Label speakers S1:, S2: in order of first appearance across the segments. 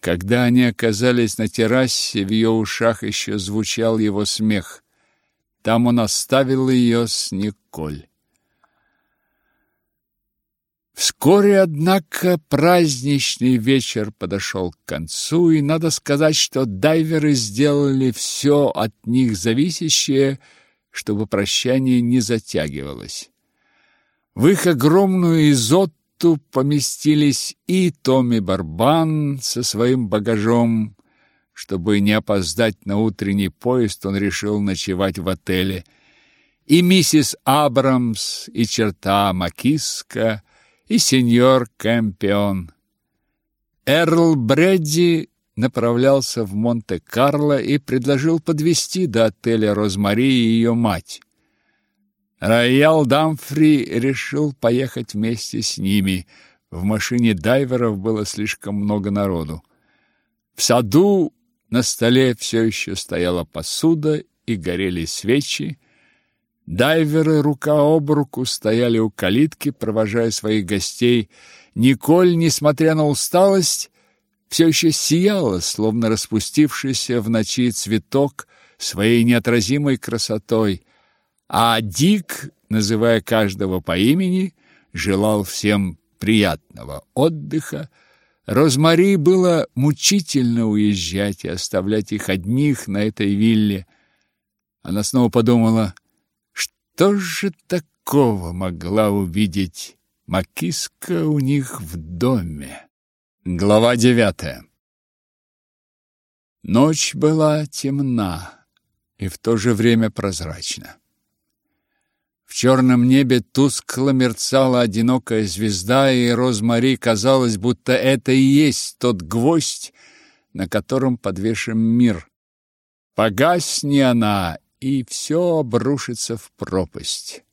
S1: Когда они оказались на террасе, в ее ушах еще звучал его смех. Там он оставил ее с Николь. Вскоре, однако, праздничный вечер подошел к концу, и надо сказать, что дайверы сделали все от них зависящее, чтобы прощание не затягивалось. В их огромную изотту поместились и Томми Барбан со своим багажом. Чтобы не опоздать на утренний поезд, он решил ночевать в отеле. И миссис Абрамс, и черта Макиска, и сеньор Кэмпион. Эрл Бредди направлялся в Монте-Карло и предложил подвезти до отеля Розмари и ее мать. Роял Дамфри решил поехать вместе с ними. В машине дайверов было слишком много народу. В саду на столе все еще стояла посуда и горели свечи. Дайверы рука об руку стояли у калитки, провожая своих гостей. Николь, несмотря на усталость, все еще сияла, словно распустившийся в ночи цветок своей неотразимой красотой – а Дик, называя каждого по имени, желал всем приятного отдыха. Розмари было мучительно уезжать и оставлять их одних на этой вилле. Она снова подумала, что же такого могла увидеть Макиска у них в доме. Глава девятая. Ночь была темна и в то же время прозрачна. Черном небе тускло мерцала одинокая звезда, и Розмари казалось, будто это и есть тот гвоздь, на котором подвешен мир. Погасни она, и все обрушится в пропасть.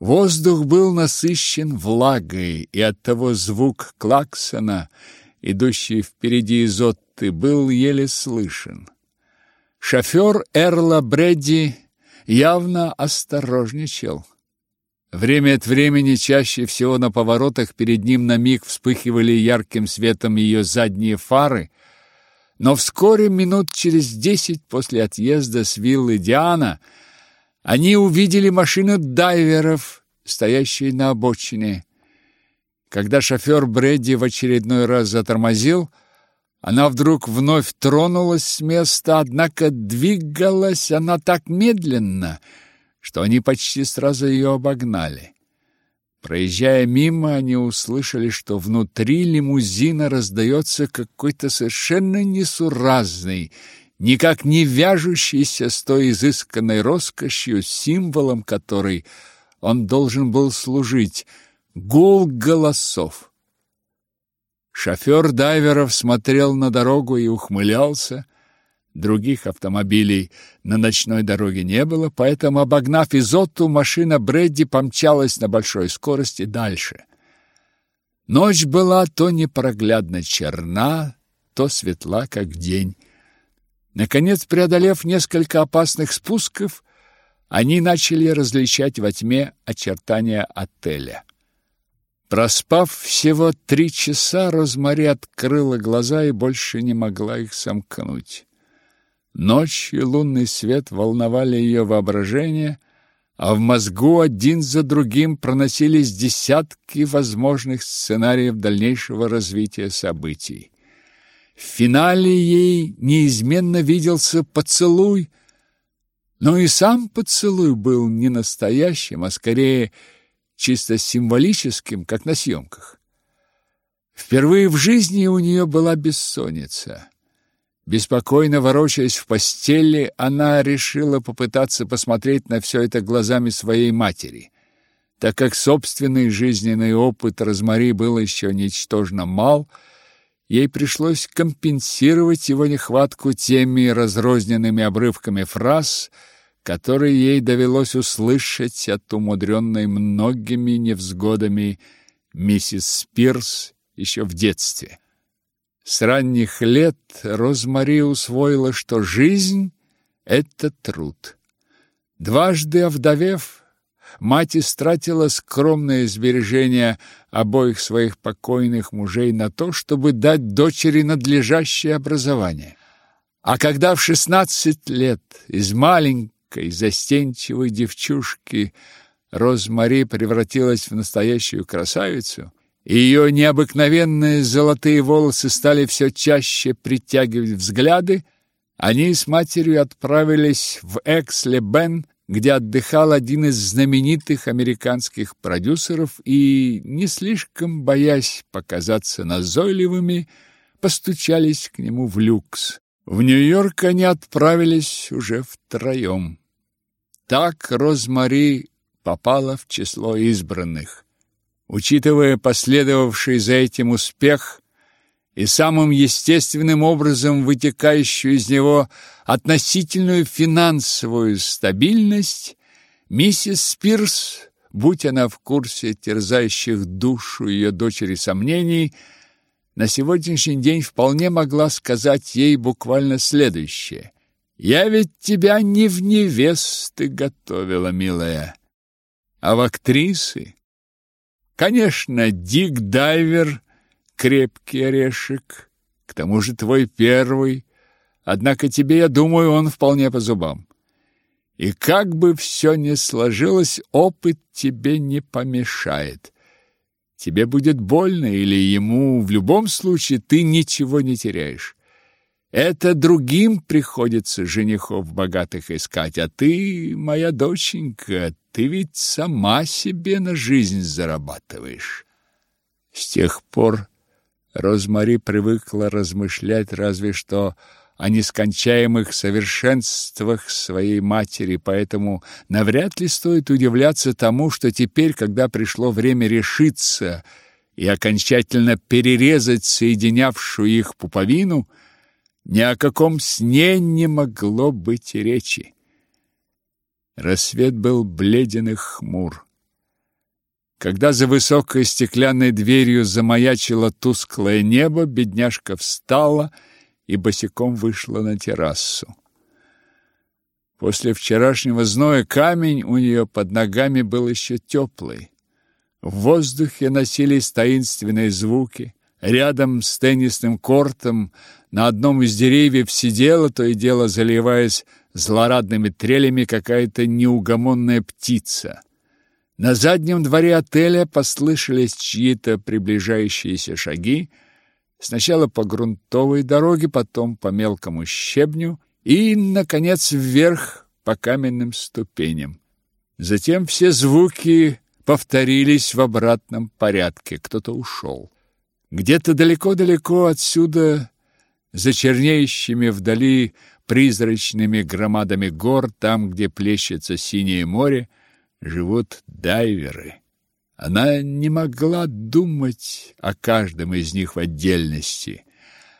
S1: Воздух был насыщен влагой, и оттого звук клаксона, идущий впереди Изотты, был еле слышен. Шофер Эрла Бредди явно осторожничал. Время от времени, чаще всего на поворотах, перед ним на миг вспыхивали ярким светом ее задние фары, но вскоре, минут через десять после отъезда с виллы Диана, они увидели машину дайверов, стоящую на обочине. Когда шофер Бредди в очередной раз затормозил, она вдруг вновь тронулась с места, однако двигалась она так медленно, что они почти сразу ее обогнали. Проезжая мимо, они услышали, что внутри лимузина раздается какой-то совершенно несуразный, никак не вяжущийся с той изысканной роскошью, символом которой он должен был служить, гул голосов. Шофер дайверов смотрел на дорогу и ухмылялся. Других автомобилей на ночной дороге не было, поэтому, обогнав Изотту, машина Бредди помчалась на большой скорости дальше. Ночь была то непроглядно черна, то светла, как день. Наконец, преодолев несколько опасных спусков, они начали различать во тьме очертания отеля. Проспав всего три часа, Розмари открыла глаза и больше не могла их сомкнуть. Ночь и лунный свет волновали ее воображение, а в мозгу один за другим проносились десятки возможных сценариев дальнейшего развития событий. В финале ей неизменно виделся поцелуй, но и сам поцелуй был не настоящим, а скорее чисто символическим, как на съемках. Впервые в жизни у нее была бессонница. Беспокойно ворочаясь в постели, она решила попытаться посмотреть на все это глазами своей матери. Так как собственный жизненный опыт Розмари был еще ничтожно мал, ей пришлось компенсировать его нехватку теми разрозненными обрывками фраз, который ей довелось услышать от умудренной многими невзгодами миссис Спирс еще в детстве. С ранних лет Розмари усвоила, что жизнь — это труд. Дважды овдовев, мать истратила скромные сбережения обоих своих покойных мужей на то, чтобы дать дочери надлежащее образование. А когда в шестнадцать лет из маленькой застенчивой девчушки Розмари превратилась в настоящую красавицу, и ее необыкновенные золотые волосы стали все чаще притягивать взгляды, они с матерью отправились в Экс-Ле-Бен где отдыхал один из знаменитых американских продюсеров и, не слишком боясь показаться назойливыми, постучались к нему в люкс. В Нью-Йорк они отправились уже втроем. Так Розмари попала в число избранных. Учитывая последовавший за этим успех, и самым естественным образом вытекающую из него относительную финансовую стабильность, миссис Спирс, будь она в курсе терзающих душу ее дочери сомнений, на сегодняшний день вполне могла сказать ей буквально следующее. «Я ведь тебя не в невесты готовила, милая, а в актрисы». Конечно, Дик Дайвер крепкий орешек, к тому же твой первый, однако тебе, я думаю, он вполне по зубам. И как бы все ни сложилось, опыт тебе не помешает. Тебе будет больно или ему, в любом случае ты ничего не теряешь. Это другим приходится женихов богатых искать, а ты, моя доченька, ты ведь сама себе на жизнь зарабатываешь. С тех пор Розмари привыкла размышлять разве что о нескончаемых совершенствах своей матери, поэтому навряд ли стоит удивляться тому, что теперь, когда пришло время решиться и окончательно перерезать соединявшую их пуповину, ни о каком сне не могло быть речи. Рассвет был бледен и хмур. Когда за высокой стеклянной дверью замаячило тусклое небо, бедняжка встала и босиком вышла на террасу. После вчерашнего зноя камень у нее под ногами был еще теплый. В воздухе носились таинственные звуки. Рядом с теннисным кортом на одном из деревьев сидела, то и дело заливаясь злорадными трелями, какая-то неугомонная птица — на заднем дворе отеля послышались чьи-то приближающиеся шаги, сначала по грунтовой дороге, потом по мелкому щебню и, наконец, вверх по каменным ступеням. Затем все звуки повторились в обратном порядке. Кто-то ушел. Где-то далеко-далеко отсюда, за чернеющими вдали призрачными громадами гор, там, где плещется синее море, живут дайверы. Она не могла думать о каждом из них в отдельности.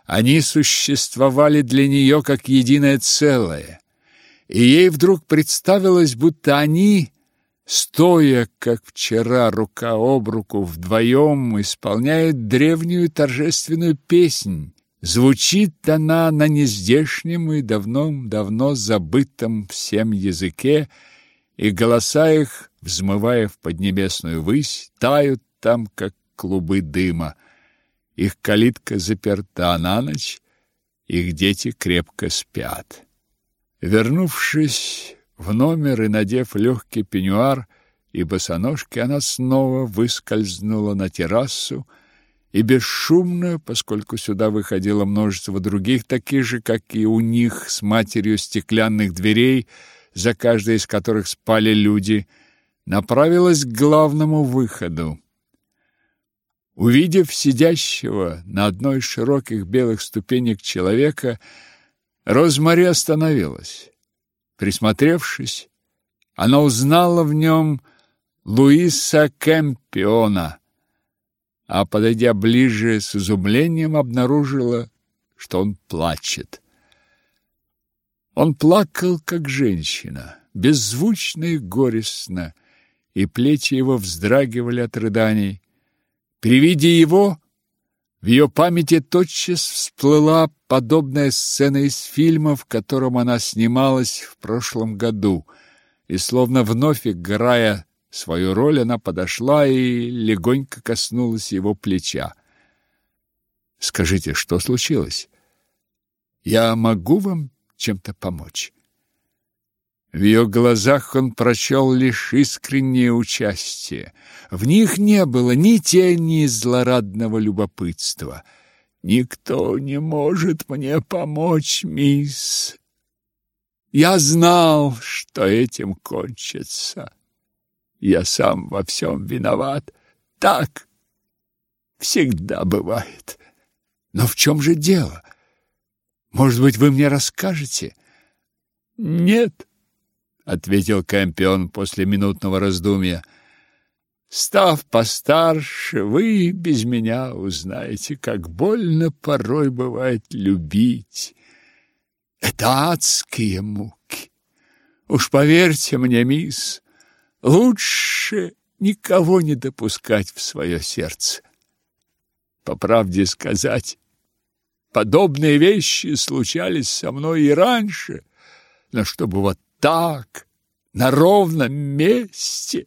S1: Они существовали для нее как единое целое. И ей вдруг представилось, будто они, стоя, как вчера, рука об руку, вдвоем исполняют древнюю торжественную песнь. Звучит она на нездешнем и давно-давно забытом всем языке, и голоса их, взмывая в поднебесную высь, тают там, как клубы дыма. Их калитка заперта на ночь, их дети крепко спят. Вернувшись в номер и надев легкий пеньюар и босоножки, она снова выскользнула на террасу и бесшумно, поскольку сюда выходило множество других таких же, как и у них с матерью стеклянных дверей, за каждой из которых спали люди, направилась к главному выходу. Увидев сидящего на одной из широких белых ступенек человека, Розмари остановилась. Присмотревшись, она узнала в нем Луиса Кемпиона, а, подойдя ближе, с изумлением обнаружила, что он плачет. Он плакал, как женщина, беззвучно и горестно, и плечи его вздрагивали от рыданий. При виде его в ее памяти тотчас всплыла подобная сцена из фильма, в котором она снималась в прошлом году, и, словно вновь играя свою роль, она подошла и легонько коснулась его плеча. Скажите, что случилось? Я могу вам чем-то помочь? В ее глазах он прочел лишь искреннее участие. В них не было ни тени злорадного любопытства. «Никто не может мне помочь, мисс. Я знал, что этим кончится. Я сам во всем виноват. Так всегда бывает. Но в чем же дело? Может быть, вы мне расскажете?» «Нет», — ответил Кэмпион после минутного раздумья. «Став постарше, вы без меня узнаете, как больно порой бывает любить. Это адские муки. Уж поверьте мне, мисс, лучше никого не допускать в свое сердце. По правде сказать, подобные вещи случались со мной и раньше, но чтобы вот так, на ровном месте.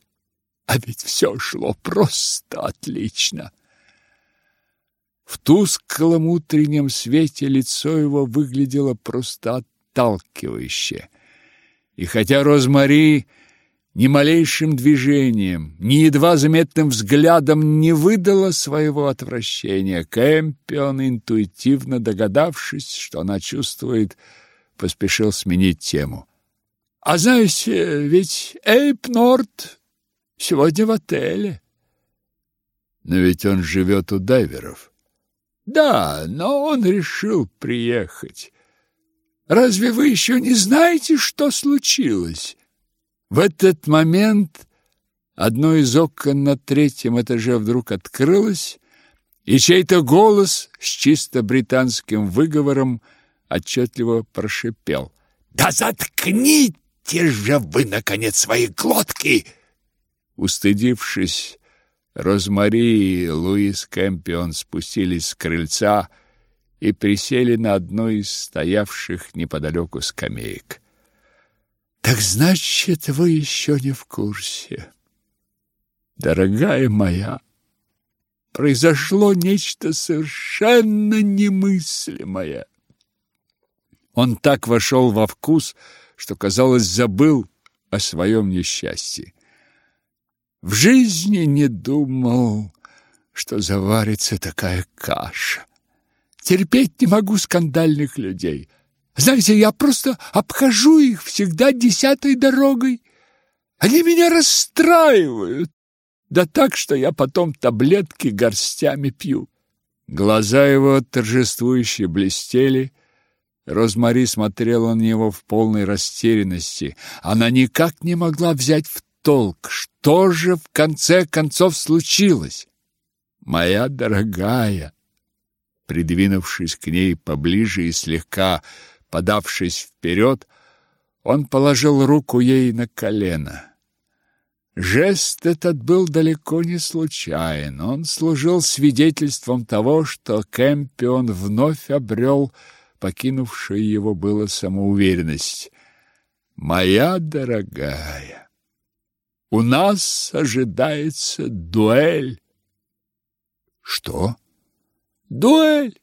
S1: А ведь все шло просто отлично. В тусклом утреннем свете лицо его выглядело просто отталкивающе. И хотя Розмари ни малейшим движением, ни едва заметным взглядом не выдала своего отвращения, Кэмпион, интуитивно догадавшись, что она чувствует, поспешил сменить тему. А знаете, ведь Эйп Норт сегодня в отеле.
S2: Но ведь он живет у дайверов.
S1: Да, но он решил приехать. Разве вы еще не знаете, что случилось? В этот момент одно из окон на третьем этаже вдруг открылось, и чей-то голос с чисто британским выговором отчетливо прошипел. «Да заткните!» Же вы, наконец, свои глотки!» Устыдившись, Розмари и Луис Кэмпион спустились с крыльца и присели на одну из стоявших неподалеку скамеек. «Так значит, вы еще не в курсе. Дорогая моя, произошло нечто совершенно немыслимое». Он так вошел во вкус, что, казалось, забыл о своем несчастье. В жизни не думал, что заварится такая каша. Терпеть не могу скандальных людей. Знаете, я просто обхожу их всегда десятой дорогой. Они меня расстраивают. Да так, что я потом таблетки горстями пью. Глаза его торжествующе блестели, Розмари смотрела на него в полной растерянности. Она никак не могла взять в толк, что же в конце концов случилось. «Моя дорогая!» Придвинувшись к ней поближе и слегка подавшись вперед, он положил руку ей на колено. Жест этот был далеко не случайен. Он служил свидетельством того, что Кэмпион вновь обрел покинувшей его было самоуверенность. Моя дорогая, у нас ожидается дуэль.
S2: Что?
S1: Дуэль.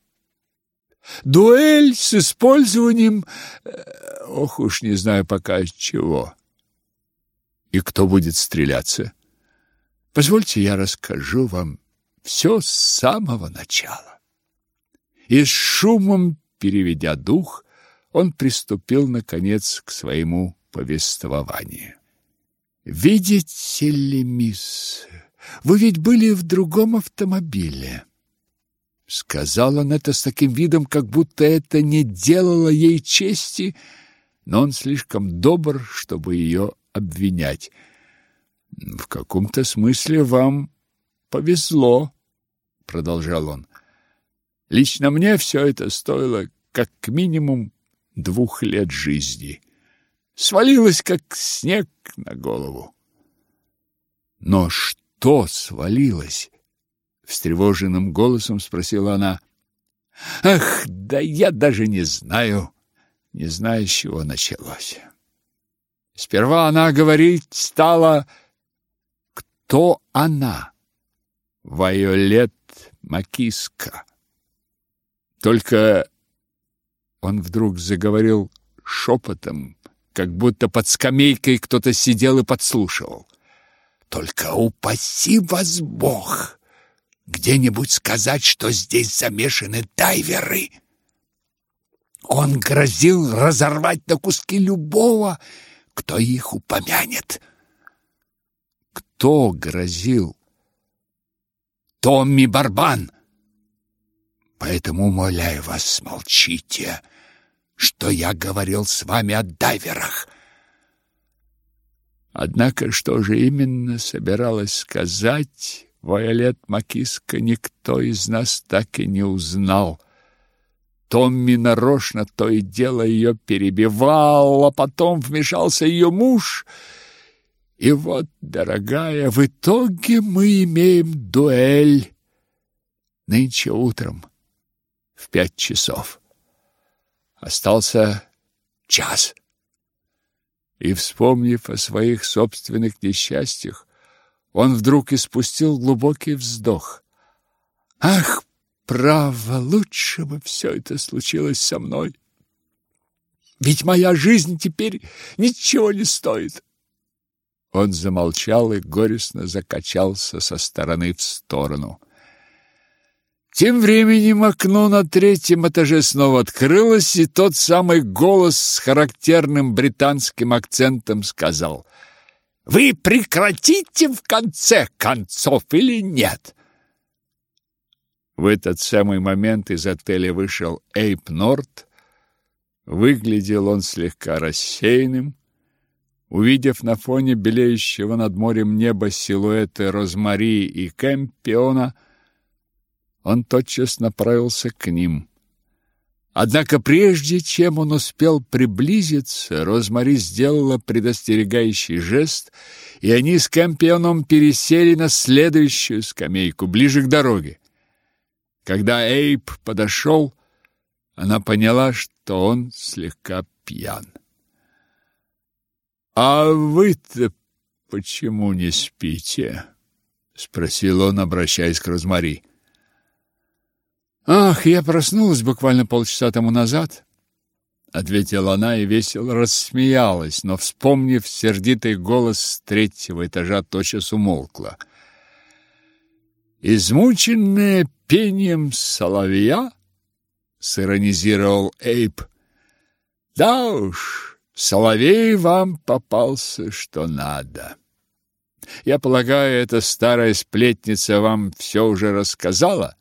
S1: Дуэль с использованием э, ох уж не знаю пока чего.
S2: И кто будет стреляться?
S1: Позвольте я расскажу вам все с самого начала. И с шумом переведя дух, он приступил наконец к своему повествованию. Видите ли, мисс, вы ведь были в другом автомобиле. Сказал он это с таким видом, как будто это не делало ей чести, но он слишком добр, чтобы ее обвинять. В каком-то смысле вам повезло, продолжал он. Лично мне все это стоило как минимум двух лет жизни. Свалилось, как снег на голову. Но что свалилось? Встревоженным голосом спросила она. Ах, да я даже не знаю, не знаю, с чего началось. Сперва она говорить стала кто она? Вайолет Макиска. Только он вдруг заговорил шепотом, как будто под скамейкой кто-то сидел и подслушивал. Только упаси вас Бог где-нибудь сказать, что здесь замешаны дайверы. Он грозил разорвать на куски любого, кто их упомянет. Кто грозил? Томми Барбан. Поэтому умоляю вас, смолчите, что я говорил с вами о дайверах. Однако что же именно собиралась сказать Вайолет Макиска, никто из нас так и не узнал. Томми нарочно то и дело ее перебивал, а потом вмешался ее муж. И вот, дорогая, в итоге мы имеем дуэль нынче утром в пять часов. Остался час. И, вспомнив о своих собственных несчастьях, он вдруг испустил глубокий вздох. Ах, право, лучше бы все это случилось со мной. Ведь моя жизнь теперь ничего не стоит. Он замолчал и горестно закачался со стороны в сторону. Тем временем окно на третьем этаже снова открылось, и тот самый голос с характерным британским акцентом сказал «Вы прекратите в конце концов или нет?» В этот самый момент из отеля вышел Эйп Норт. Выглядел он слегка рассеянным. Увидев на фоне белеющего над морем неба силуэты Розмари и Кэмпиона, он тотчас направился к ним. Однако прежде чем он успел приблизиться, Розмари сделала предостерегающий жест, и они с Кэмпионом пересели на следующую скамейку, ближе к дороге. Когда Эйп подошел, она поняла, что он слегка пьян. «А вы-то почему не спите?» — спросил он, обращаясь к Розмари. Ах, я проснулась буквально полчаса тому назад, ответила она и весело рассмеялась, но вспомнив сердитый голос с третьего этажа, тотчас умолкла. Измученная пением соловья, сиронизировал Эйп. Да уж, соловей вам попался что надо. Я полагаю, эта старая сплетница вам все уже рассказала?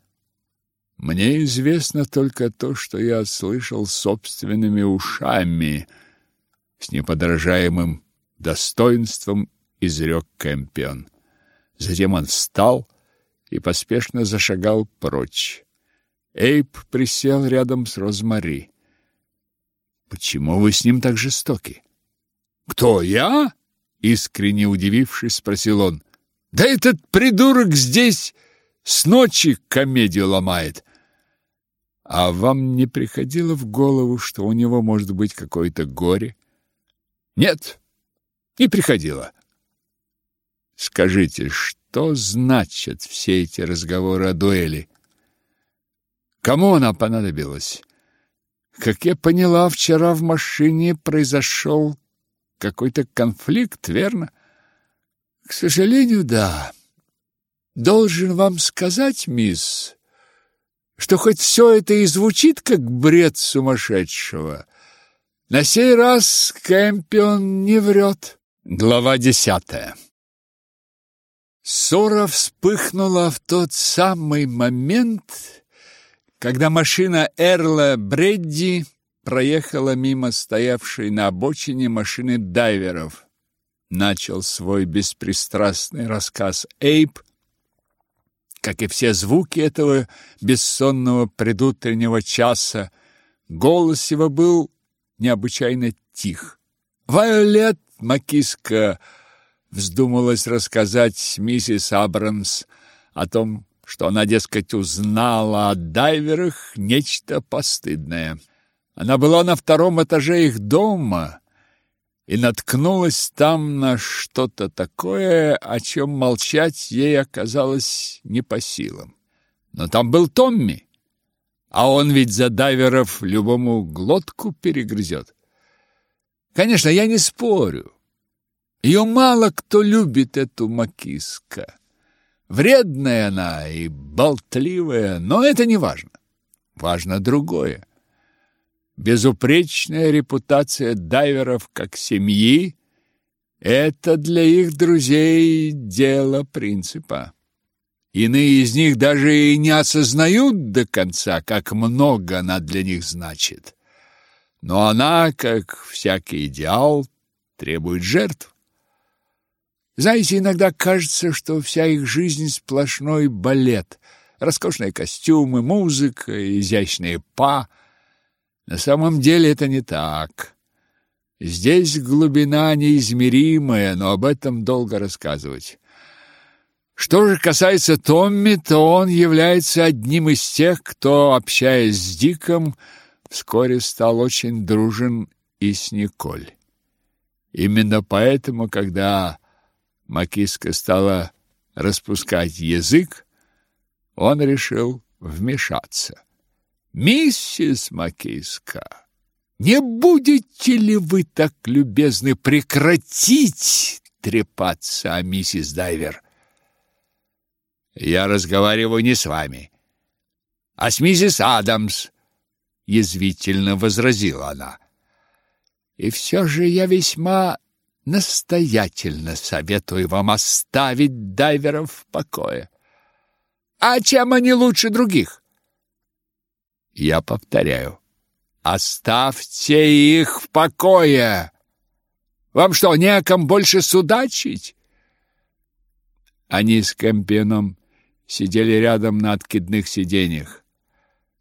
S1: Мне известно только то, что я слышал собственными ушами, с неподражаемым достоинством изрек Кэмпион. Затем он встал и поспешно зашагал прочь. Эйп присел рядом с Розмари. Почему вы с ним так жестоки? Кто я? искренне удивившись, спросил он. Да этот придурок здесь с ночи комедию ломает. А вам не приходило в голову, что у него может быть какое-то горе? Нет, не приходило. Скажите, что значат все эти разговоры о дуэли? Кому она понадобилась? Как я поняла, вчера в машине произошел какой-то конфликт, верно? К сожалению, да. Должен вам сказать, мисс, что хоть все это и звучит как бред сумасшедшего, на сей раз Кэмпион не врет. Глава десятая Ссора вспыхнула в тот самый момент, когда машина Эрла Бредди проехала мимо стоявшей на обочине машины дайверов. Начал свой беспристрастный рассказ Эйп, как и все звуки этого бессонного предутреннего часа, голос его был необычайно тих. Вайолет Макиска вздумалась рассказать миссис Абрамс о том, что она, дескать, узнала о дайверах нечто постыдное. Она была на втором этаже их дома и наткнулась там на что-то такое, о чем молчать ей оказалось не по силам. Но там был Томми, а он ведь за дайверов любому глотку перегрызет. Конечно, я не спорю. Ее мало кто любит, эту макиска. Вредная она и болтливая, но это не важно. Важно другое. Безупречная репутация дайверов как семьи – это для их друзей дело принципа. Иные из них даже и не осознают до конца, как много она для них значит. Но она, как всякий идеал, требует жертв. Знаете, иногда кажется, что вся их жизнь сплошной балет. Роскошные костюмы, музыка, изящные па. На самом деле это не так. Здесь глубина неизмеримая, но об этом долго рассказывать. Что же касается Томми, то он является одним из тех, кто, общаясь с Диком, вскоре стал очень дружен и с Николь. Именно поэтому, когда Макиска стала распускать язык, он решил вмешаться. «Миссис Макиска, не будете ли вы так любезны прекратить трепаться о миссис Дайвер?» «Я разговариваю не с вами, а с миссис Адамс», — язвительно возразила она. «И все же я весьма настоятельно советую вам оставить дайверов в покое. А чем они лучше других? Я повторяю, оставьте их в покое. Вам что, не о ком больше судачить? Они с Кемпионом сидели рядом на откидных сиденьях.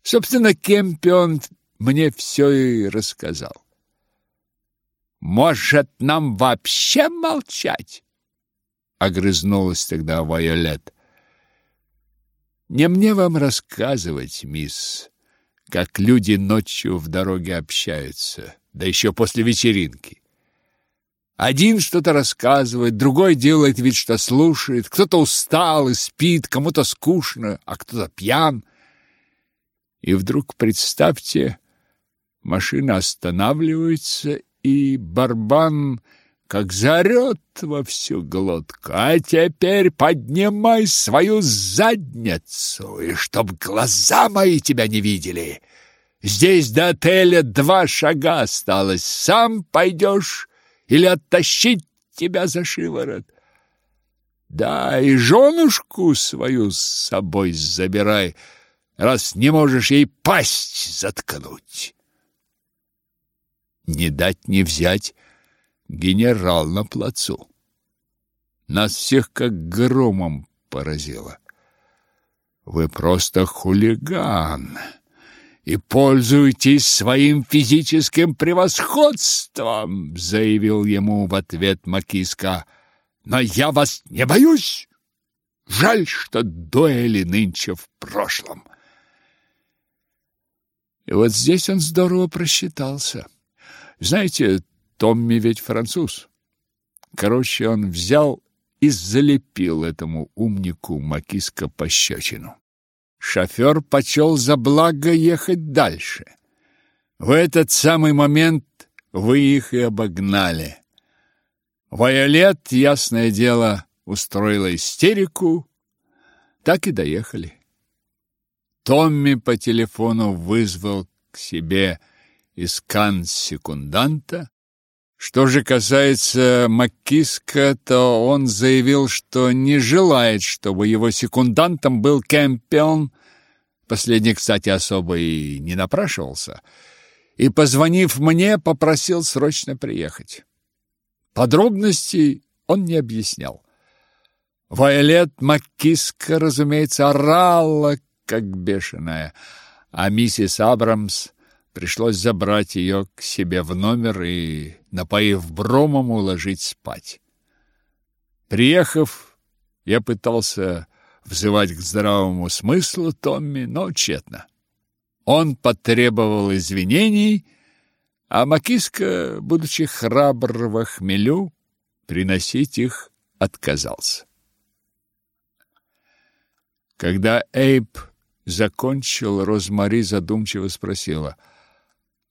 S1: Собственно, Кемпион мне все и рассказал. Может, нам вообще молчать? Огрызнулась тогда Вайолет. Не мне вам рассказывать, мисс, как люди ночью в дороге общаются, да еще после вечеринки. Один что-то рассказывает, другой делает вид, что слушает, кто-то устал и спит, кому-то скучно, а кто-то пьян. И вдруг, представьте, машина останавливается, и барбан как заорет во всю глотку. А теперь поднимай свою задницу, и чтоб глаза мои тебя не видели. Здесь до отеля два шага осталось. Сам пойдешь или оттащить тебя за шиворот? Да, и женушку свою с собой забирай, раз не можешь ей пасть заткнуть не дать не взять генерал на плацу. Нас всех как громом поразило. Вы просто хулиган и пользуетесь своим физическим превосходством, заявил ему в ответ Макиска. Но я вас не боюсь. Жаль, что дуэли нынче в прошлом. И вот здесь он здорово просчитался. Знаете, Томми ведь француз. Короче, он взял и залепил этому умнику Макиска пощечину. Шофер почел за благо ехать дальше. В этот самый момент вы их и обогнали. Вайолет, ясное дело, устроила истерику, так и доехали. Томми по телефону вызвал к себе из кан-секунданта. Что же касается Маккиска, то он заявил, что не желает, чтобы его секундантом был Кэмпион. Последний, кстати, особо и не напрашивался. И, позвонив мне, попросил срочно приехать. Подробностей он не объяснял. Вайолет Маккиска, разумеется, орала, как бешеная, а миссис Абрамс Пришлось забрать ее к себе в номер и, напоив бромом, уложить спать. Приехав, я пытался взывать к здравому смыслу Томми, но тщетно. Он потребовал извинений, а Макиска, будучи храбр во хмелю, приносить их отказался. Когда Эйб закончил, Розмари задумчиво спросила,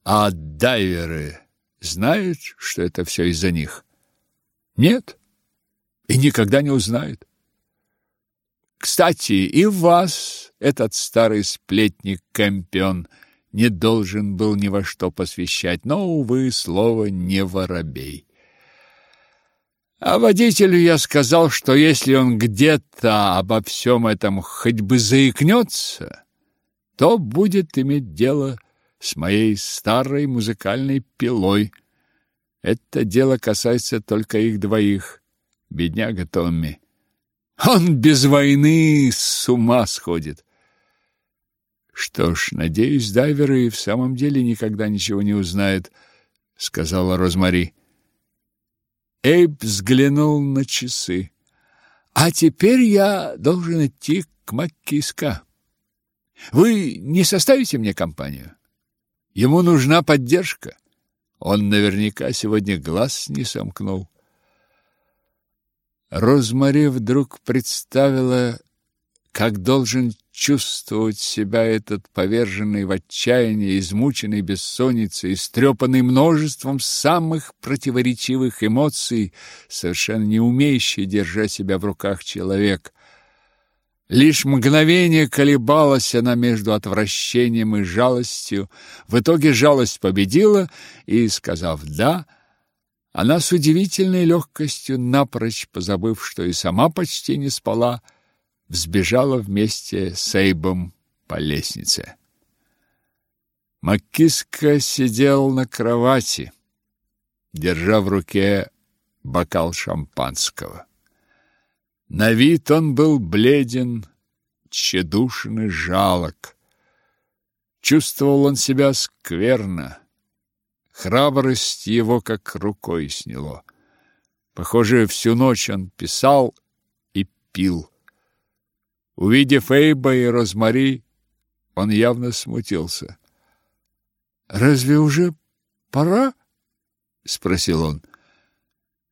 S1: «А дайверы знают, что это все из-за них?» «Нет, и никогда не узнают. Кстати, и вас этот старый сплетник Кэмпион не должен был ни во что посвящать, но, увы, слово не воробей. А водителю я сказал, что если он где-то обо всем этом хоть бы заикнется, то будет иметь дело с моей старой музыкальной пилой. Это дело касается только их двоих, бедняга Томми. Он без войны с ума сходит. Что ж, надеюсь, дайверы и в самом деле никогда ничего не узнают, сказала Розмари. Эйб взглянул на часы. А теперь я должен идти к Маккиска. Вы не составите мне компанию? Ему нужна поддержка. Он наверняка сегодня глаз не сомкнул. Розмари вдруг представила, как должен чувствовать себя этот поверженный в отчаяние, измученный бессонницей, истрепанный множеством самых противоречивых эмоций, совершенно не умеющий держать себя в руках человек. Лишь мгновение колебалась она между отвращением и жалостью. В итоге жалость победила, и, сказав «да», она с удивительной легкостью, напрочь позабыв, что и сама почти не спала, взбежала вместе с Эйбом по лестнице. Маккиска сидел на кровати, держа в руке бокал шампанского. На вид он был бледен, тщедушен и жалок. Чувствовал он себя скверно, Храбрость его как рукой сняло. Похоже, всю ночь он писал и пил. Увидев Эйба и Розмари, он явно смутился. «Разве уже пора?» — спросил он.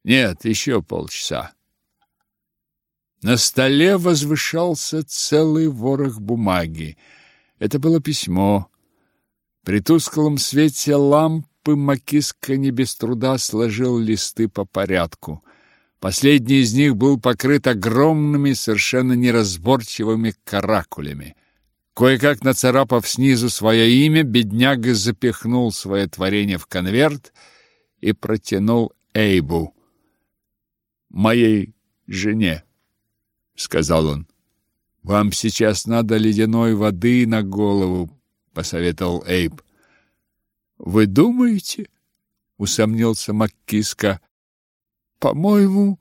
S1: «Нет, еще полчаса». На столе возвышался целый ворох бумаги. Это было письмо. При тусклом свете ламп группы Макиска не без труда сложил листы по порядку. Последний из них был покрыт огромными, совершенно неразборчивыми каракулями. Кое-как нацарапав снизу свое имя, бедняга запихнул свое творение в конверт и протянул Эйбу. «Моей жене», — сказал он. «Вам сейчас надо ледяной воды на голову», — посоветовал Эйб. Вы думаете? усомнился Маккиска. По-моему,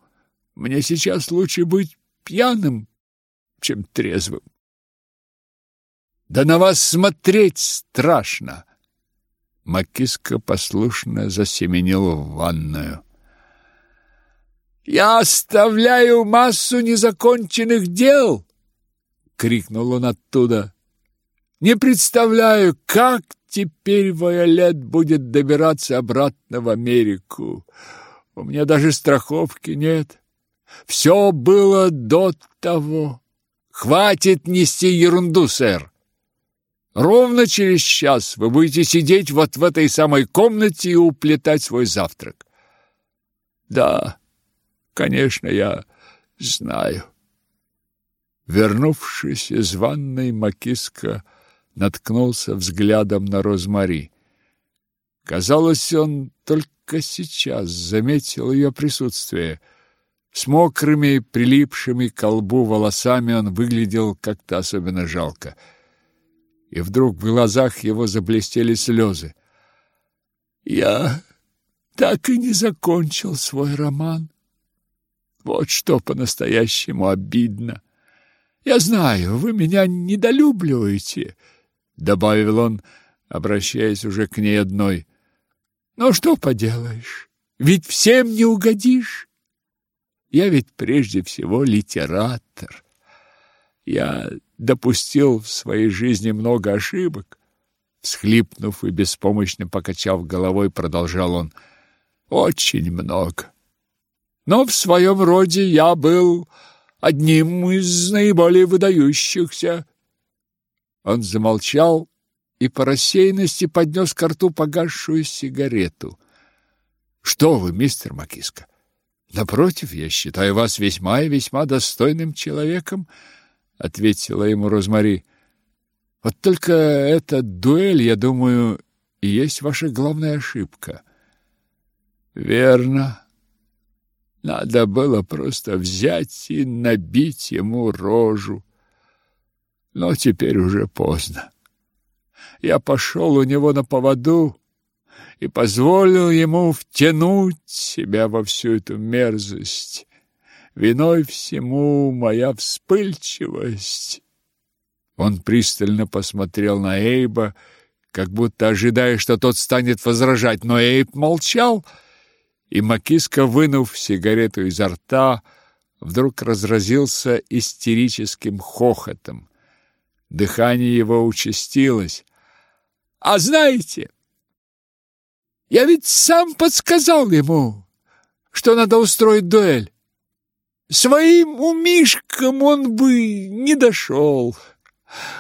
S1: мне сейчас лучше быть пьяным, чем трезвым. Да на вас смотреть страшно. Макиска послушно засеменил в ванную. Я оставляю массу незаконченных дел, крикнул он оттуда. Не представляю, как теперь Вайолет будет добираться обратно в Америку. У меня даже страховки нет. Все было до того. Хватит нести ерунду, сэр. Ровно через час вы будете сидеть вот в этой самой комнате и уплетать свой завтрак. Да, конечно, я знаю. Вернувшись из ванной, Макиска наткнулся взглядом на Розмари. Казалось, он только сейчас заметил ее присутствие. С мокрыми, прилипшими к лбу волосами он выглядел как-то особенно жалко. И вдруг в глазах его заблестели слезы. «Я так и не закончил свой роман. Вот что по-настоящему обидно. Я знаю, вы меня недолюбливаете» добавил он, обращаясь уже к ней одной. Ну что поделаешь? Ведь всем не угодишь. Я ведь прежде всего литератор. Я допустил в своей жизни много ошибок. Всхлипнув и беспомощно покачав головой, продолжал он. Очень много. Но в своем роде я был одним из наиболее выдающихся. Он замолчал и по рассеянности поднес к рту погасшую сигарету. Что вы, мистер Макиска? Напротив, я считаю вас весьма и весьма достойным человеком, ответила ему Розмари. Вот только эта дуэль, я думаю, и есть ваша главная ошибка. Верно. Надо было просто взять и набить ему рожу. Но теперь уже поздно. Я пошел у него на поводу и позволил ему втянуть себя во всю эту мерзость. Виной всему моя вспыльчивость. Он пристально посмотрел на Эйба, как будто ожидая, что тот станет возражать, но Эйб молчал, и Макиска, вынув сигарету изо рта, вдруг разразился истерическим хохотом. Дыхание его участилось. «А знаете, я ведь сам подсказал ему, что надо устроить дуэль. Своим умишком он бы не дошел».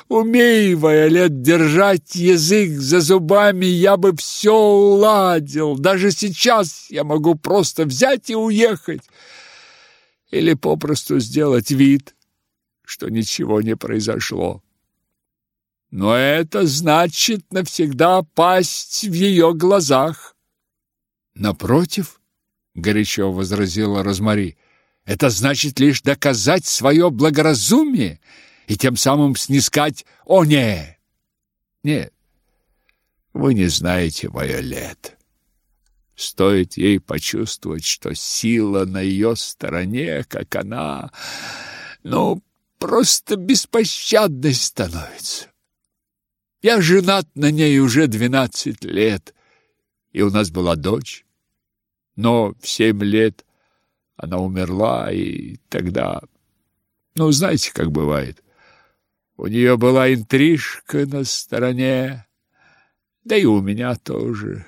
S1: Умей, Вайолет, держать язык за зубами, я бы все уладил. Даже сейчас я могу просто взять и уехать. Или попросту сделать вид, что ничего не произошло. Но это значит навсегда пасть в ее глазах. Напротив, горячо возразила Розмари, это значит лишь доказать свое благоразумие — и тем самым снискать «О, не!» Нет, вы не знаете Вайолет. Стоит ей почувствовать, что сила на ее стороне, как она, ну, просто беспощадной становится. Я женат на ней уже двенадцать лет, и у нас была дочь. Но в семь лет она умерла, и тогда... Ну, знаете, как бывает. У нее была интрижка на стороне, да и у меня тоже.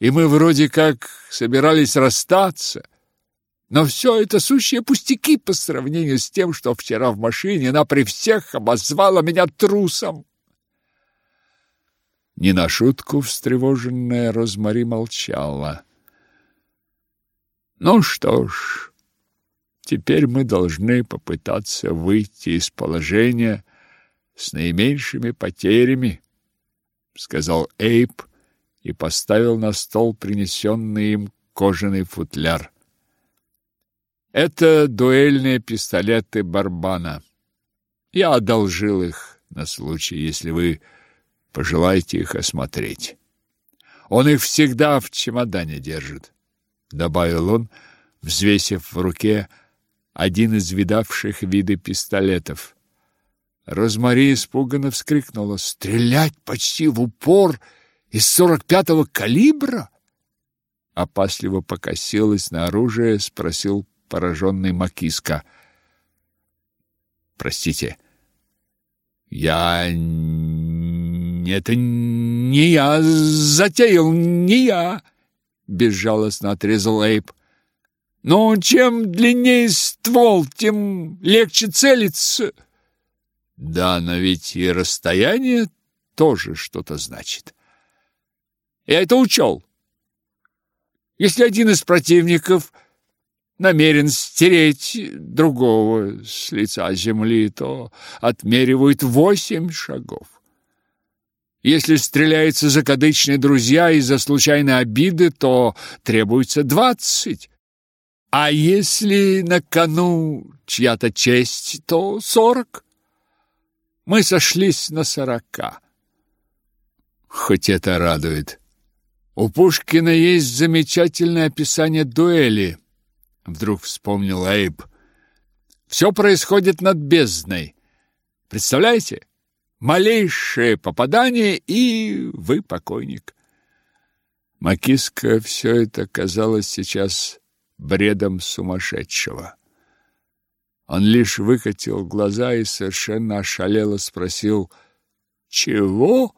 S1: И мы вроде как собирались расстаться. Но все это сущие пустяки по сравнению с тем, что вчера в машине она при всех обозвала меня трусом. Не на шутку встревоженная Розмари молчала. Ну что ж, теперь мы должны попытаться выйти из положения, с наименьшими потерями, сказал Эйп и поставил на стол принесенный им кожаный футляр. Это дуэльные пистолеты Барбана. Я одолжил их на случай, если вы пожелаете их осмотреть. Он их всегда в чемодане держит, добавил он, взвесив в руке один из видавших виды пистолетов. Розмари испуганно вскрикнула. «Стрелять почти в упор из сорок пятого калибра?» Опасливо покосилась на оружие, спросил пораженный Макиска. «Простите, я... Это не я затеял, не я!» Безжалостно отрезал Эйп. «Но чем длиннее ствол, тем легче целиться!» Да, но ведь и расстояние тоже что-то значит. Я это учел. Если один из противников намерен стереть другого с лица земли, то отмеривают восемь шагов. Если стреляются закадычные друзья из-за случайной обиды, то требуется двадцать. А если на кону чья-то честь, то сорок мы сошлись на сорока. Хоть это радует. У Пушкина есть замечательное описание дуэли, вдруг вспомнил Эйб. Все происходит над бездной. Представляете? Малейшее попадание, и вы покойник. Макиска все это казалось сейчас бредом сумасшедшего. Он лишь выкатил глаза и совершенно ошалело спросил «Чего?»